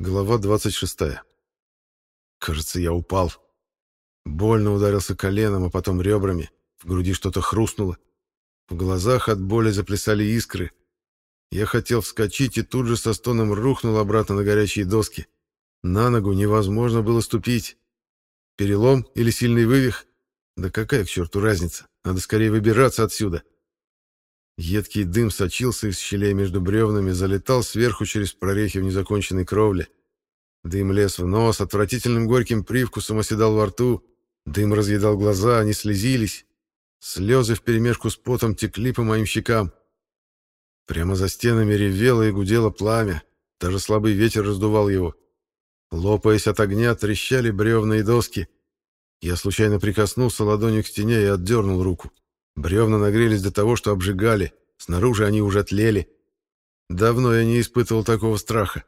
Глава 26. Кажется, я упал. Больно ударился коленом, а потом ребрами. В груди что-то хрустнуло. В глазах от боли заплясали искры. Я хотел вскочить и тут же со стоном рухнул обратно на горячие доски. На ногу невозможно было ступить. Перелом или сильный вывих? Да какая к черту разница? Надо скорее выбираться отсюда. — Едкий дым сочился из щелей между бревнами, залетал сверху через прорехи в незаконченной кровле. Дым лез в нос, отвратительным горьким привкусом оседал во рту. Дым разъедал глаза, они слезились. Слезы вперемешку с потом текли по моим щекам. Прямо за стенами ревело и гудело пламя. Даже слабый ветер раздувал его. Лопаясь от огня, трещали бревна и доски. Я случайно прикоснулся ладонью к стене и отдернул руку. Бревна нагрелись до того, что обжигали, снаружи они уже тлели. Давно я не испытывал такого страха.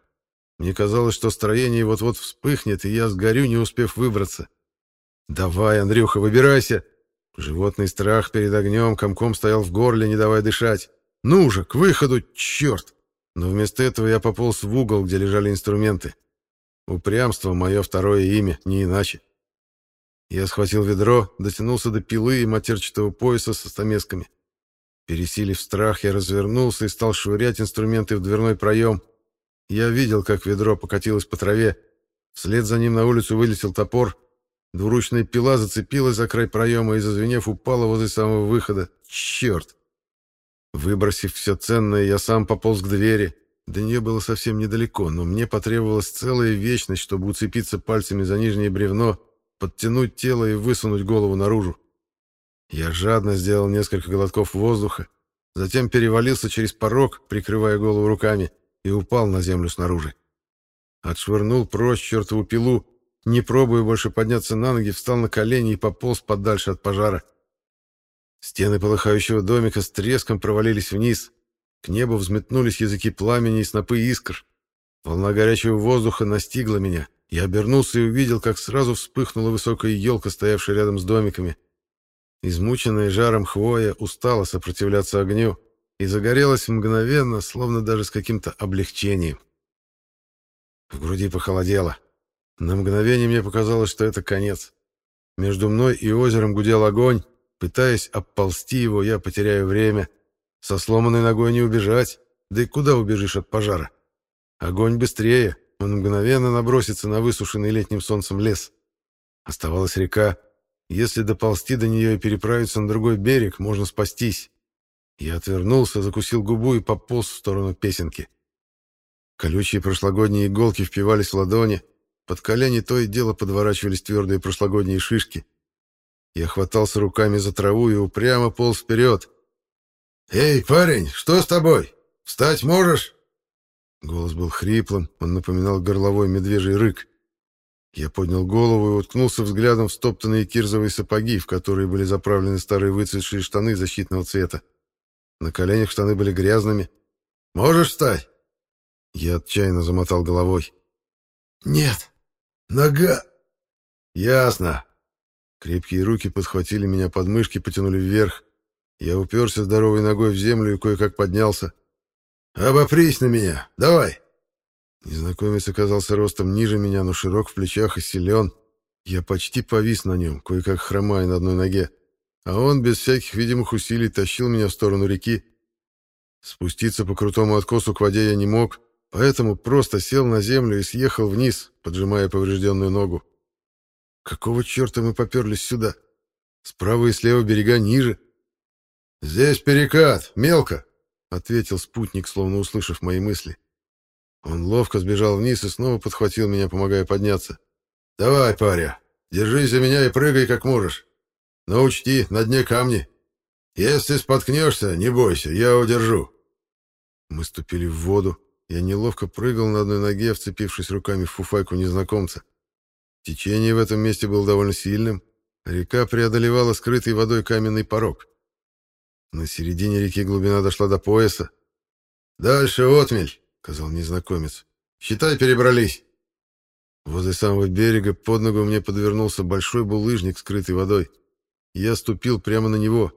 Мне казалось, что строение вот-вот вспыхнет, и я сгорю, не успев выбраться. «Давай, Андрюха, выбирайся!» Животный страх перед огнем комком стоял в горле, не давая дышать. «Ну же, к выходу, черт!» Но вместо этого я пополз в угол, где лежали инструменты. Упрямство — мое второе имя, не иначе. Я схватил ведро, дотянулся до пилы и матерчатого пояса со стамесками. Пересилив страх, я развернулся и стал швырять инструменты в дверной проем. Я видел, как ведро покатилось по траве. Вслед за ним на улицу вылетел топор. Двуручная пила зацепилась за край проема и, зазвенев, упала возле самого выхода. Черт! Выбросив все ценное, я сам пополз к двери. До нее было совсем недалеко, но мне потребовалась целая вечность, чтобы уцепиться пальцами за нижнее бревно — подтянуть тело и высунуть голову наружу. Я жадно сделал несколько глотков воздуха, затем перевалился через порог, прикрывая голову руками, и упал на землю снаружи. Отшвырнул прочь чертову пилу, не пробуя больше подняться на ноги, встал на колени и пополз подальше от пожара. Стены полыхающего домика с треском провалились вниз. К небу взметнулись языки пламени и снопы искр. Волна горячего воздуха настигла меня — я обернулся и увидел, как сразу вспыхнула высокая елка, стоявшая рядом с домиками. Измученная жаром хвоя устала сопротивляться огню и загорелась мгновенно, словно даже с каким-то облегчением. В груди похолодело. На мгновение мне показалось, что это конец. Между мной и озером гудел огонь. Пытаясь обползти его, я потеряю время. Со сломанной ногой не убежать. Да и куда убежишь от пожара? Огонь быстрее. Он мгновенно набросится на высушенный летним солнцем лес. Оставалась река. Если доползти до нее и переправиться на другой берег, можно спастись. Я отвернулся, закусил губу и пополз в сторону песенки. Колючие прошлогодние иголки впивались в ладони, под колени то и дело подворачивались твердые прошлогодние шишки. Я хватался руками за траву и упрямо полз вперед. «Эй, парень, что с тобой? Встать можешь?» Голос был хриплым, он напоминал горловой медвежий рык. Я поднял голову и уткнулся взглядом в стоптанные кирзовые сапоги, в которые были заправлены старые выцветшие штаны защитного цвета. На коленях штаны были грязными. «Можешь встать?» Я отчаянно замотал головой. «Нет! Нога!» «Ясно!» Крепкие руки подхватили меня под мышки, потянули вверх. Я уперся здоровой ногой в землю и кое-как поднялся. «Обопрись на меня! Давай!» Незнакомец оказался ростом ниже меня, но широк в плечах и силен. Я почти повис на нем, кое-как хромая на одной ноге. А он без всяких видимых усилий тащил меня в сторону реки. Спуститься по крутому откосу к воде я не мог, поэтому просто сел на землю и съехал вниз, поджимая поврежденную ногу. Какого черта мы поперлись сюда? Справа и слева берега ниже. «Здесь перекат, мелко!» ответил спутник, словно услышав мои мысли. Он ловко сбежал вниз и снова подхватил меня, помогая подняться. «Давай, паря, держись за меня и прыгай, как можешь. Но учти, на дне камни. Если споткнешься, не бойся, я удержу». Мы ступили в воду. Я неловко прыгал на одной ноге, вцепившись руками в фуфайку незнакомца. Течение в этом месте было довольно сильным. Река преодолевала скрытый водой каменный порог. На середине реки глубина дошла до пояса. «Дальше отмель», — сказал незнакомец. «Считай, перебрались». Возле самого берега под ногу мне подвернулся большой булыжник, скрытый водой. Я ступил прямо на него.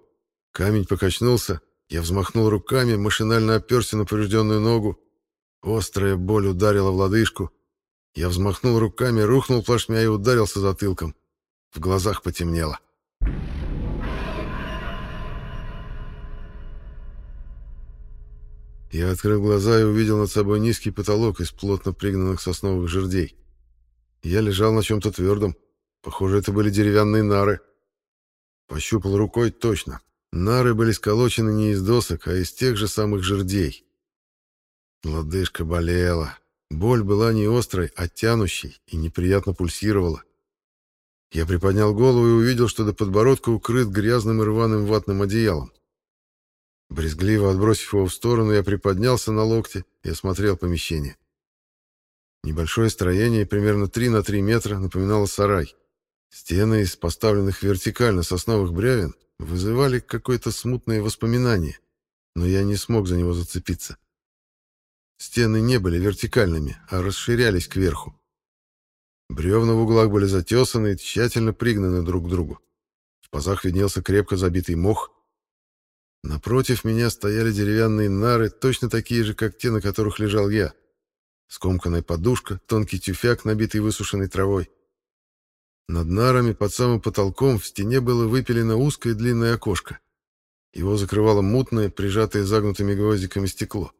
Камень покачнулся. Я взмахнул руками, машинально оперся на поврежденную ногу. Острая боль ударила в лодыжку. Я взмахнул руками, рухнул плашмя и ударился затылком. В глазах потемнело. «Дальше Я открыл глаза и увидел над собой низкий потолок из плотно пригнанных сосновых жердей. Я лежал на чем-то твердом. Похоже, это были деревянные нары. Пощупал рукой точно. Нары были сколочены не из досок, а из тех же самых жердей. Лодыжка болела. Боль была не острой, а тянущей и неприятно пульсировала. Я приподнял голову и увидел, что до подбородка укрыт грязным и рваным ватным одеялом. Брезгливо отбросив его в сторону, я приподнялся на локте и осмотрел помещение. Небольшое строение, примерно 3 на 3 метра, напоминало сарай. Стены из поставленных вертикально сосновых бревен вызывали какое-то смутное воспоминание, но я не смог за него зацепиться. Стены не были вертикальными, а расширялись кверху. Бревна в углах были затесаны и тщательно пригнаны друг к другу. В пазах виднелся крепко забитый мох — Напротив меня стояли деревянные нары, точно такие же, как те, на которых лежал я. Скомканная подушка, тонкий тюфяк, набитый высушенной травой. Над нарами под самым потолком в стене было выпилено узкое длинное окошко. Его закрывало мутное, прижатое загнутыми гвоздиками стекло.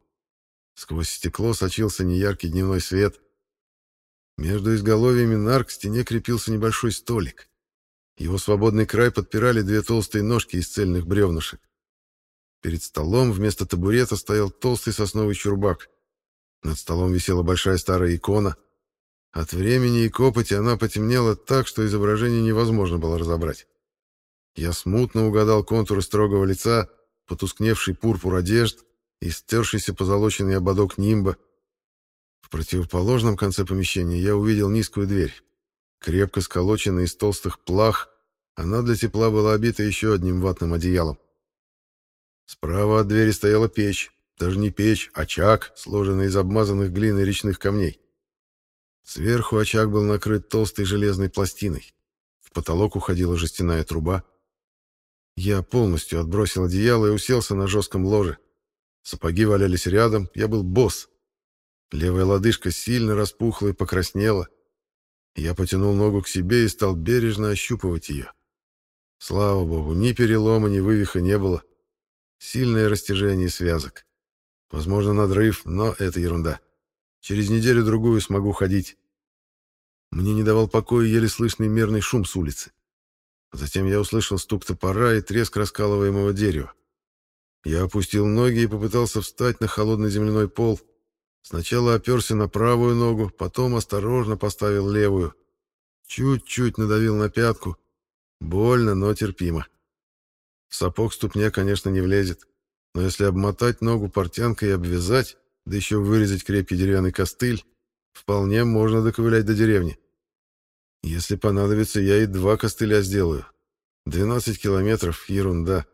Сквозь стекло сочился неяркий дневной свет. Между изголовьями нар к стене крепился небольшой столик. Его свободный край подпирали две толстые ножки из цельных бревнышек. Перед столом вместо табурета стоял толстый сосновый чурбак. Над столом висела большая старая икона. От времени и копоти она потемнела так, что изображение невозможно было разобрать. Я смутно угадал контуры строгого лица, потускневший пурпур одежд и стершийся позолоченный ободок нимба. В противоположном конце помещения я увидел низкую дверь. Крепко сколоченная из толстых плах, она для тепла была обита еще одним ватным одеялом. Справа от двери стояла печь, даже не печь, а очаг, сложенный из обмазанных глиной речных камней. Сверху очаг был накрыт толстой железной пластиной. В потолок уходила жестяная труба. Я полностью отбросил одеяло и уселся на жестком ложе. Сапоги валялись рядом, я был босс. Левая лодыжка сильно распухла и покраснела. Я потянул ногу к себе и стал бережно ощупывать ее. Слава богу, ни перелома, ни вывиха не было. Сильное растяжение связок. Возможно, надрыв, но это ерунда. Через неделю-другую смогу ходить. Мне не давал покоя еле слышный мерный шум с улицы. Затем я услышал стук топора и треск раскалываемого дерева. Я опустил ноги и попытался встать на холодный земляной пол. Сначала оперся на правую ногу, потом осторожно поставил левую. Чуть-чуть надавил на пятку. Больно, но терпимо. Сапог в ступне, конечно, не влезет. Но если обмотать ногу портянкой и обвязать, да еще вырезать крепкий деревянный костыль, вполне можно доковылять до деревни. Если понадобится, я и два костыля сделаю. 12 километров — ерунда.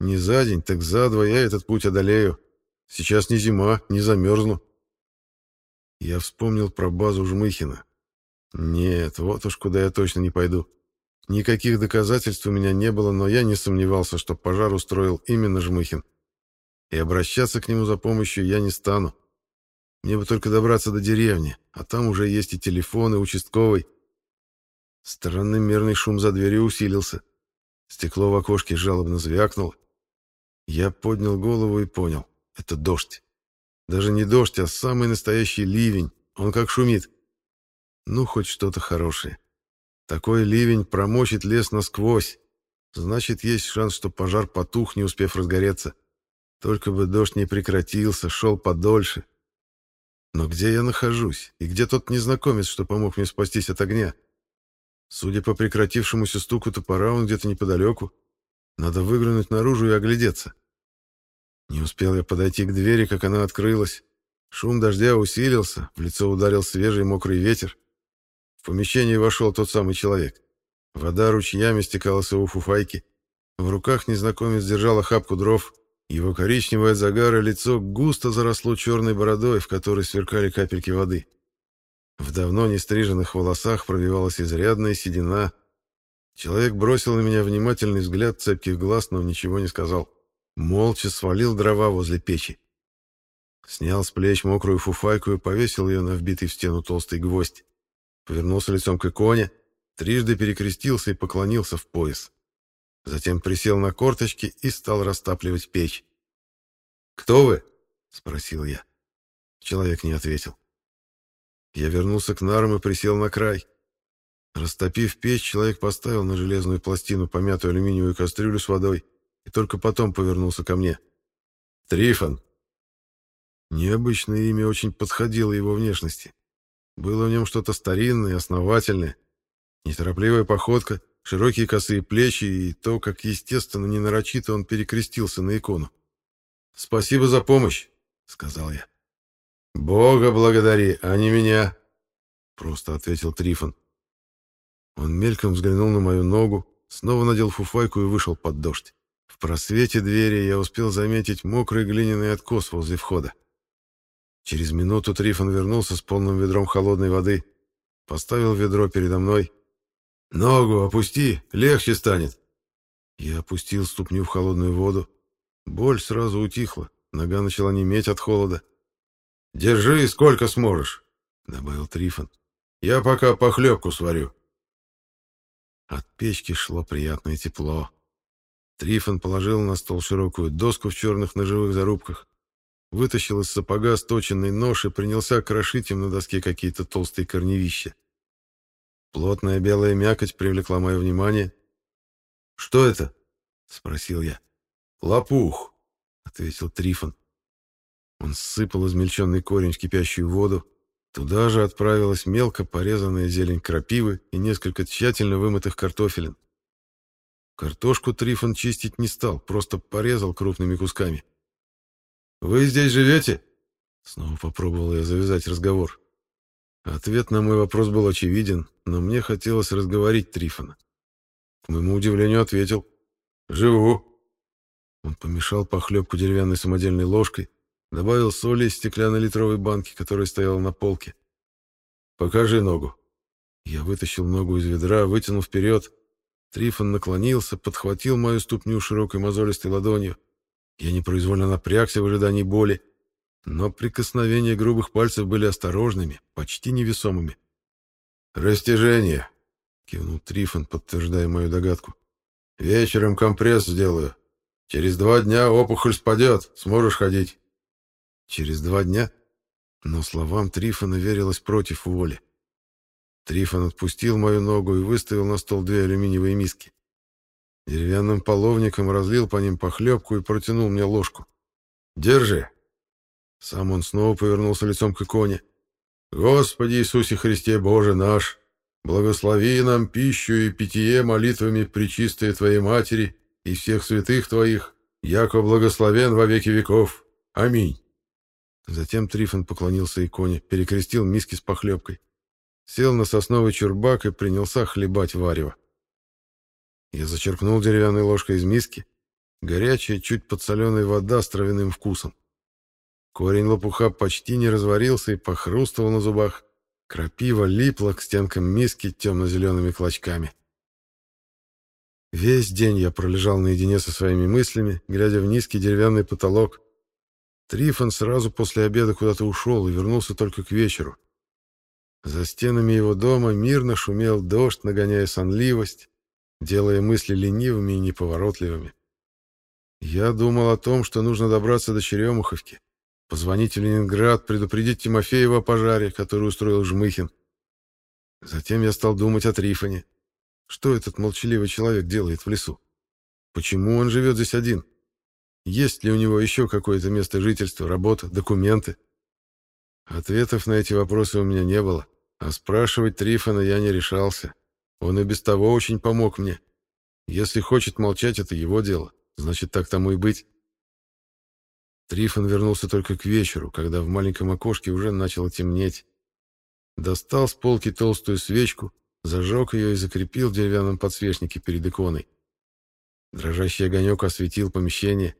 Не за день, так за два я этот путь одолею. Сейчас не зима, не замерзну. Я вспомнил про базу Жмыхина. Нет, вот уж куда я точно не пойду. Никаких доказательств у меня не было, но я не сомневался, что пожар устроил именно Жмыхин. И обращаться к нему за помощью я не стану. Мне бы только добраться до деревни, а там уже есть и телефон, и участковый. Странный мерный шум за дверью усилился. Стекло в окошке жалобно звякнуло. Я поднял голову и понял — это дождь. Даже не дождь, а самый настоящий ливень. Он как шумит. Ну, хоть что-то хорошее. Такой ливень промочит лес насквозь. Значит, есть шанс, что пожар потух, не успев разгореться. Только бы дождь не прекратился, шел подольше. Но где я нахожусь? И где тот незнакомец, что помог мне спастись от огня? Судя по прекратившемуся стуку топора, он где-то неподалеку. Надо выглянуть наружу и оглядеться. Не успел я подойти к двери, как она открылась. Шум дождя усилился, в лицо ударил свежий мокрый ветер. В помещение вошел тот самый человек. Вода ручьями стекала с его фуфайки. В руках незнакомец держал охапку дров. Его коричневое загар и лицо густо заросло черной бородой, в которой сверкали капельки воды. В давно нестриженных волосах пробивалась изрядная седина. Человек бросил на меня внимательный взгляд цепких глаз, но ничего не сказал. Молча свалил дрова возле печи. Снял с плеч мокрую фуфайку и повесил ее на вбитый в стену толстый гвоздь повернулся лицом к иконе, трижды перекрестился и поклонился в пояс. Затем присел на корточки и стал растапливать печь. «Кто вы?» — спросил я. Человек не ответил. Я вернулся к нарам и присел на край. Растопив печь, человек поставил на железную пластину помятую алюминиевую кастрюлю с водой и только потом повернулся ко мне. «Трифон!» Необычное имя очень подходило его внешности. Было в нем что-то старинное и основательное. Неторопливая походка, широкие косые плечи и то, как естественно, не нарочито он перекрестился на икону. «Спасибо за помощь», — сказал я. «Бога благодари, а не меня», — просто ответил Трифон. Он мельком взглянул на мою ногу, снова надел фуфайку и вышел под дождь. В просвете двери я успел заметить мокрый глиняный откос возле входа. Через минуту Трифон вернулся с полным ведром холодной воды. Поставил ведро передо мной. «Ногу опусти, легче станет!» Я опустил ступню в холодную воду. Боль сразу утихла, нога начала неметь от холода. «Держи, сколько сможешь!» — добавил Трифон. «Я пока похлебку сварю». От печки шло приятное тепло. Трифон положил на стол широкую доску в черных ножевых зарубках, вытащил из сапога сточенный нож и принялся крошить им на доске какие-то толстые корневища. Плотная белая мякоть привлекла мое внимание. «Что это?» — спросил я. «Лопух», — ответил Трифон. Он сыпал измельченный корень в кипящую воду. Туда же отправилась мелко порезанная зелень крапивы и несколько тщательно вымытых картофелин. Картошку Трифон чистить не стал, просто порезал крупными кусками. — «Вы здесь живете?» Снова попробовал я завязать разговор. Ответ на мой вопрос был очевиден, но мне хотелось разговорить Трифона. К моему удивлению ответил. «Живу». Он помешал похлебку деревянной самодельной ложкой, добавил соли из стеклянной литровой банки, которая стояла на полке. «Покажи ногу». Я вытащил ногу из ведра, вытянул вперед. Трифон наклонился, подхватил мою ступню широкой мозолистой ладонью, я непроизвольно напрягся в ожидании боли, но прикосновения грубых пальцев были осторожными, почти невесомыми. «Растяжение!» — кивнул Трифон, подтверждая мою догадку. «Вечером компресс сделаю. Через два дня опухоль спадет, сможешь ходить». «Через два дня?» Но словам Трифона верилось против воли. Трифон отпустил мою ногу и выставил на стол две алюминиевые миски. Деревянным половником разлил по ним похлебку и протянул мне ложку. «Держи!» Сам он снова повернулся лицом к иконе. «Господи Иисусе Христе, Боже наш, благослови нам пищу и питье молитвами причистые Твоей Матери и всех святых Твоих, яко благословен во веки веков. Аминь!» Затем Трифон поклонился иконе, перекрестил миски с похлебкой, сел на сосновый чурбак и принялся хлебать варево. Я зачерпнул деревянной ложкой из миски. Горячая, чуть подсоленная вода с травяным вкусом. Корень лопуха почти не разварился и похрустывал на зубах. Крапива липла к стенкам миски темно-зелеными клочками. Весь день я пролежал наедине со своими мыслями, глядя в низкий деревянный потолок. Трифон сразу после обеда куда-то ушел и вернулся только к вечеру. За стенами его дома мирно шумел дождь, нагоняя сонливость, делая мысли ленивыми и неповоротливыми. Я думал о том, что нужно добраться до Черемуховки, позвонить в Ленинград, предупредить Тимофеева о пожаре, который устроил Жмыхин. Затем я стал думать о Трифоне. Что этот молчаливый человек делает в лесу? Почему он живет здесь один? Есть ли у него еще какое-то место жительства, работа, документы? Ответов на эти вопросы у меня не было, а спрашивать Трифона я не решался. Он ну и без того очень помог мне. Если хочет молчать, это его дело. Значит, так тому и быть. Трифон вернулся только к вечеру, когда в маленьком окошке уже начало темнеть. Достал с полки толстую свечку, зажег ее и закрепил в деревянном подсвечнике перед иконой. Дрожащий огонек осветил помещение.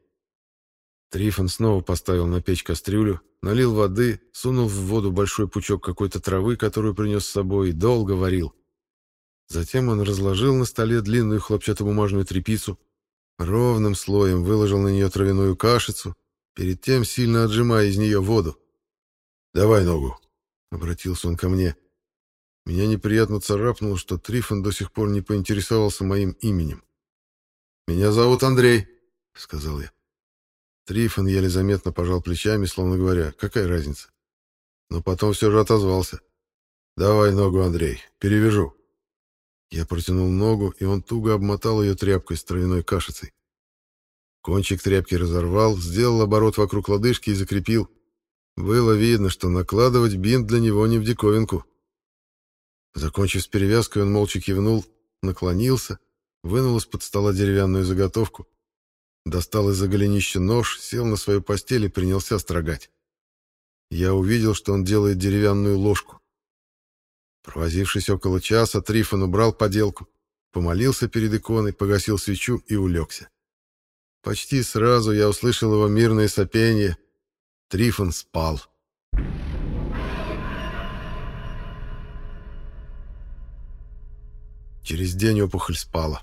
Трифон снова поставил на печь кастрюлю, налил воды, сунул в воду большой пучок какой-то травы, которую принес с собой, и долго варил. Затем он разложил на столе длинную хлопчатобумажную тряпицу, ровным слоем выложил на нее травяную кашицу, перед тем сильно отжимая из нее воду. «Давай ногу», — обратился он ко мне. Меня неприятно царапнуло, что Трифон до сих пор не поинтересовался моим именем. «Меня зовут Андрей», — сказал я. Трифон еле заметно пожал плечами, словно говоря, какая разница. Но потом все же отозвался. «Давай ногу, Андрей, перевяжу». Я протянул ногу, и он туго обмотал ее тряпкой с травяной кашицей. Кончик тряпки разорвал, сделал оборот вокруг лодыжки и закрепил. Было видно, что накладывать бинт для него не в диковинку. Закончив с перевязкой, он молча кивнул, наклонился, вынул из-под стола деревянную заготовку, достал из-за голенища нож, сел на свою постель и принялся строгать. Я увидел, что он делает деревянную ложку. Провозившись около часа, Трифон убрал поделку, помолился перед иконой, погасил свечу и улегся. Почти сразу я услышал его мирное сопение. Трифон спал. Через день опухоль спала.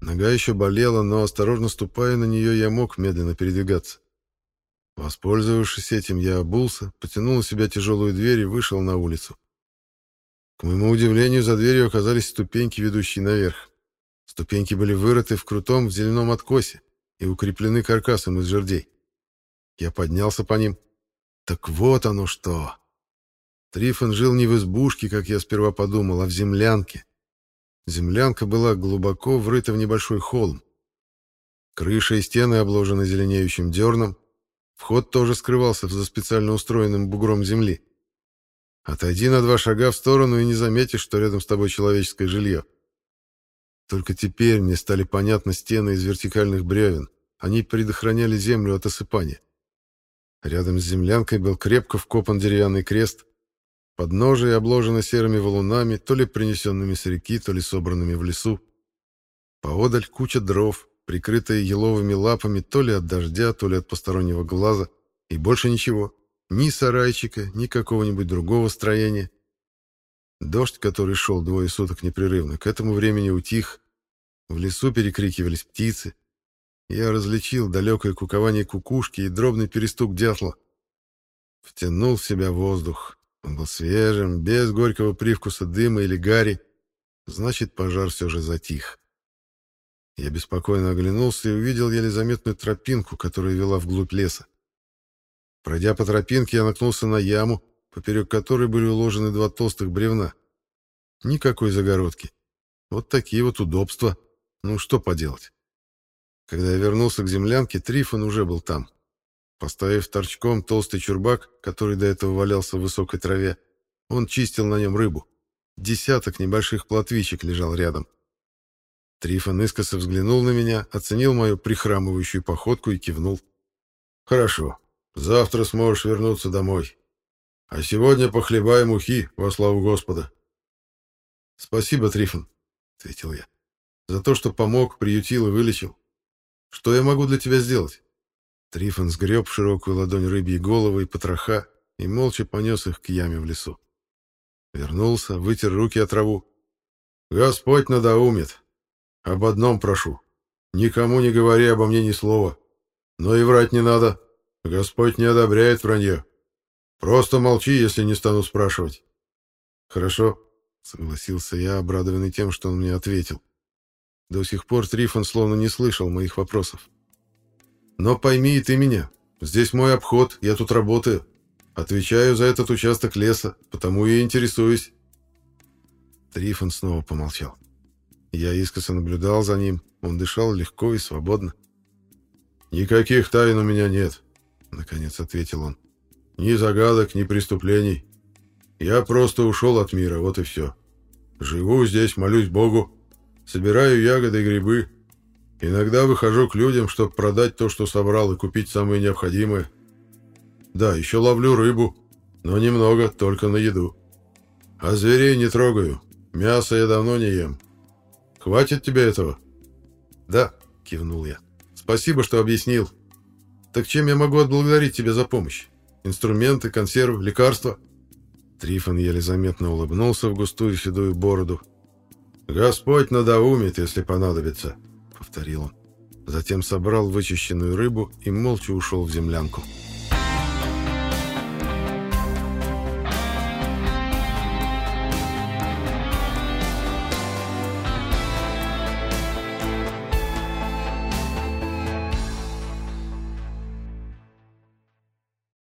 Нога еще болела, но, осторожно ступая на нее, я мог медленно передвигаться. Воспользовавшись этим, я обулся, потянул у себя тяжелую дверь и вышел на улицу. К моему удивлению, за дверью оказались ступеньки, ведущие наверх. Ступеньки были вырыты в крутом в зеленом откосе и укреплены каркасом из жердей. Я поднялся по ним. Так вот оно что! Трифон жил не в избушке, как я сперва подумал, а в землянке. Землянка была глубоко врыта в небольшой холм. Крыша и стены обложены зеленеющим дерном. Вход тоже скрывался за специально устроенным бугром земли. Отойди на два шага в сторону и не заметишь, что рядом с тобой человеческое жилье. Только теперь мне стали понятны стены из вертикальных бревен. Они предохраняли землю от осыпания. Рядом с землянкой был крепко вкопан деревянный крест. Подножие обложено серыми валунами, то ли принесенными с реки, то ли собранными в лесу. Поодаль куча дров, прикрытая еловыми лапами то ли от дождя, то ли от постороннего глаза, и больше ничего ни сарайчика, ни какого-нибудь другого строения. Дождь, который шел двое суток непрерывно, к этому времени утих. В лесу перекрикивались птицы. Я различил далекое кукование кукушки и дробный перестук дятла. Втянул в себя воздух. Он был свежим, без горького привкуса дыма или гари. Значит, пожар все же затих. Я беспокойно оглянулся и увидел еле заметную тропинку, которая вела вглубь леса. Пройдя по тропинке, я наткнулся на яму, поперек которой были уложены два толстых бревна. Никакой загородки. Вот такие вот удобства. Ну, что поделать. Когда я вернулся к землянке, Трифон уже был там. Поставив торчком толстый чурбак, который до этого валялся в высокой траве, он чистил на нем рыбу. Десяток небольших плотвичек лежал рядом. Трифон искоса взглянул на меня, оценил мою прихрамывающую походку и кивнул. «Хорошо, Завтра сможешь вернуться домой. А сегодня похлебай мухи во славу Господа. — Спасибо, Трифон, — ответил я, — за то, что помог, приютил и вылечил. Что я могу для тебя сделать? Трифон сгреб широкую ладонь рыбьей головы и потроха и молча понес их к яме в лесу. Вернулся, вытер руки о траву. — Господь надоумит. Об одном прошу. Никому не говори обо мне ни слова. Но и врать не надо. — Господь не одобряет вранье. Просто молчи, если не стану спрашивать. Хорошо, согласился я, обрадованный тем, что он мне ответил. До сих пор Трифон словно не слышал моих вопросов. Но пойми и ты меня. Здесь мой обход, я тут работаю. Отвечаю за этот участок леса, потому и интересуюсь. Трифон снова помолчал. Я искоса наблюдал за ним. Он дышал легко и свободно. «Никаких тайн у меня нет», Наконец ответил он. «Ни загадок, ни преступлений. Я просто ушел от мира, вот и все. Живу здесь, молюсь Богу, собираю ягоды и грибы. Иногда выхожу к людям, чтобы продать то, что собрал, и купить самое необходимое. Да, еще ловлю рыбу, но немного, только на еду. А зверей не трогаю, мясо я давно не ем. Хватит тебе этого?» «Да», — кивнул я. «Спасибо, что объяснил». Так чем я могу отблагодарить тебя за помощь? Инструменты, консервы, лекарства?» Трифон еле заметно улыбнулся в густую седую бороду. «Господь надоумит, если понадобится», — повторил он. Затем собрал вычищенную рыбу и молча ушел в землянку. «Господь